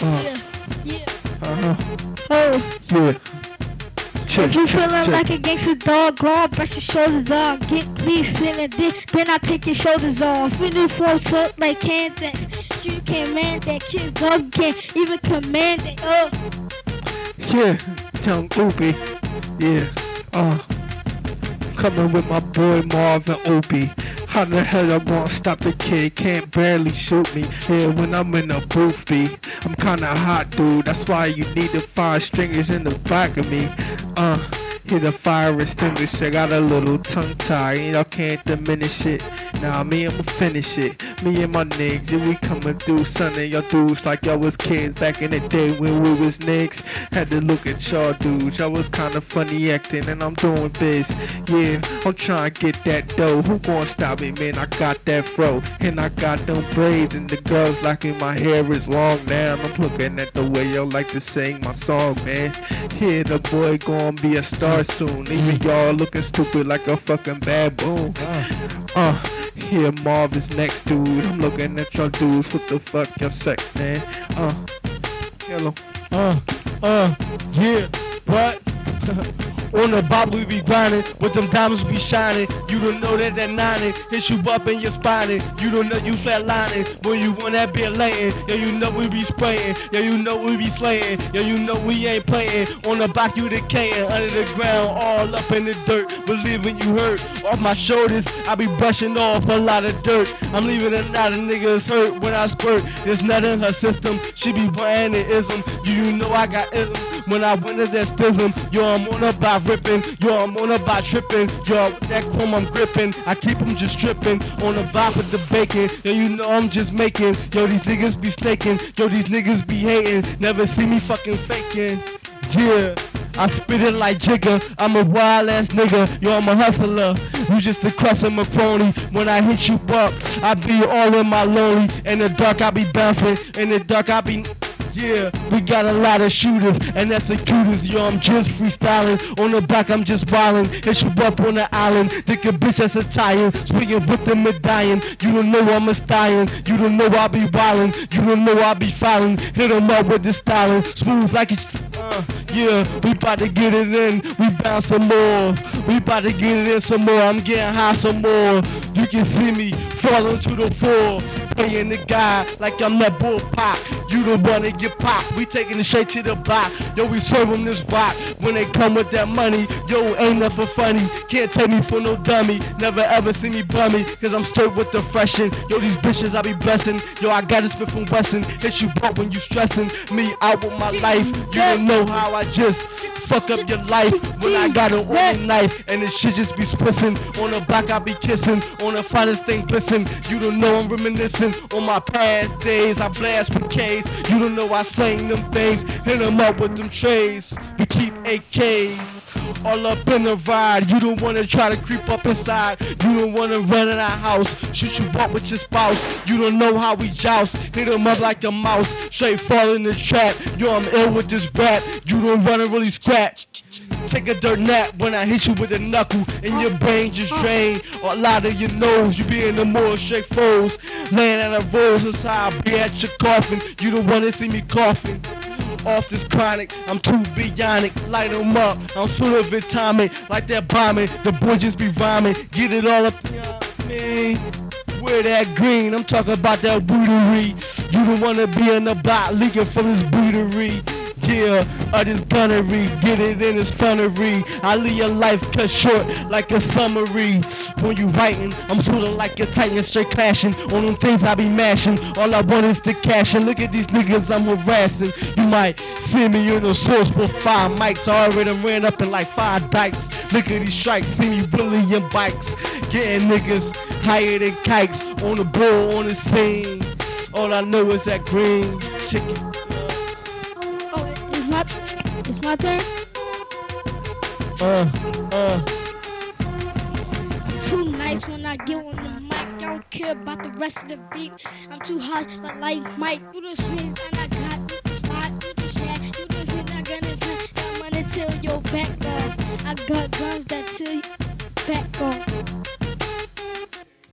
Uh, Yeah, yeah. uh-huh. Oh, Yeah. Check, if you check, feeling check. like a gangster dog, go on, brush your shoulders off. Get please sitting then, then I take your shoulders off. When you floats up like Kansas, you can't man that kid's dog can't even command it. Oh, Yeah, young Opie. Yeah. Uh. Coming with my boy Marvin Opie. How the hell I gonna stop the kid? Can't barely shoot me. Yeah, when I'm in a booth, I'm kinda hot, dude. That's why you need the five stringers in the back of me. Uh. Hit a fire extinguisher, got a little tongue tie, and y'all can't diminish it. Nah, me, I'ma finish it. Me and my niggas, yeah, we coming through, son, and y'all dudes like y'all was kids back in the day when we was niggas. Had to look at y'all dudes, y'all was kinda funny acting, and I'm doing this. Yeah, I'm trying to get that dough. Who gonna stop me, man? I got that fro, and I got them braids, and the girls like liking my hair is long now. I'm looking at the way y'all like to sing my song, man. Yeah, the boy gonna be a star soon. Even y'all looking stupid like a fucking baboon. Uh, here Marv is next, dude. I'm looking at y'all dudes. What the fuck y'all sex, man? Uh, hello. Uh, uh, yeah, but on the bop we be grinding, with them diamonds we shining. You don't know that that 90 hit you up in your spine. You don't know you flatlining when you want that bit laying. Yeah, you know we be spraying. Yeah, you know we be slaying. Yeah, you know we ain't playing. On the back you decaying, under the ground, all up in the dirt. Believing you hurt. Off my shoulders, I be brushing off a lot of dirt. I'm leaving a lot of niggas hurt when I squirt. There's nothing in her system. She be buying the ism. You know I got ism. When I went to that stism, yo, I'm on about ripping, yo, I'm on about tripping, yo, that chrome I'm gripping, I keep 'em just tripping, on the vibe with the bacon, yo, you know I'm just making, yo, these niggas be snaking, yo, these niggas be hating, never see me fucking faking, yeah. I spit it like Jigga, I'm a wild ass nigga, yo I'm a hustler, you just a crust of my crony. When I hit you up, I be all in my lonely, in the dark I be bouncing, in the dark I be yeah, we got a lot of shooters, and that's the cutest. Yo, I'm just freestyling. On the back, I'm just wildin'. Hit you up on the island. Think a bitch that's Italian. Swinging with the medallion. You don't know I'm a stallion. You don't know I be wildin'. You don't know I be filing. Hit 'em up with the styling. Smooth like it's. Uh, yeah, we bout to get it in. We bounce some more. We bout to get it in some more. I'm getting high some more. You can see me falling to the floor. Playing the guy like I'm that bull pop. You don't wanna get popped. We taking the straight to the block. Yo, we serve 'em this block. When they come with that money, yo, ain't nothing funny. Can't take me for no dummy. Never ever see me bummy. Cause I'm straight with the freshin'. Yo, these bitches I be blessing. Yo, I got it spit from bustin'. Hit you broke when you stressin'. Me out with my life. You don't know how I just fuck up your life when I got an only knife and this shit just be splitting on the block I be kissing on the finest thing glisten you don't know I'm reminiscing on my past days I blast with K's you don't know I slang them things hit 'em up with them trays we keep AKs all up in the ride. You don't wanna try to creep up inside. You don't wanna run in our house. Shoot you up with your spouse. You don't know how we joust. Hit 'em up like a mouse. Straight fall in the trap. Yo, I'm ill with this rap. You don't and really scratch. Take a dirt nap when I hit you with a knuckle and your brain just drain. Or a lot of your nose, you be in the more shake foes. Laying at a rose inside, I be at your coffin. You don't wanna see me coughing off this chronic. I'm too bionic, light 'em up. I'm full of atomic, like that bombing. The boy just be rhyming, get it all up. Mean? Wear that green, I'm talking about that bootery. You don't wanna be in the block leaking from this bootery. Yeah, of this gunnery, get it in this funnery. I leave your life cut short like a summary. When you writing, I'm sorta like a titan straight clashing on them things I be mashing. All I want is to cash and look at these niggas I'm harassing. You might see me in the source with five mics. I already ran up in like five dikes. Look at these strikes, see me bullying bikes. Getting niggas higher than kikes on the bull on the scene. All I know is that green chicken. It's my, turn. Uh, uh. too nice when I get on the mic. I don't care about the rest of the beat. I'm too hot like, like Mike. You the swings and I got you the spot. You the shot. You the I got in front. I'm gonna tell your back off. I got guns that till your back off.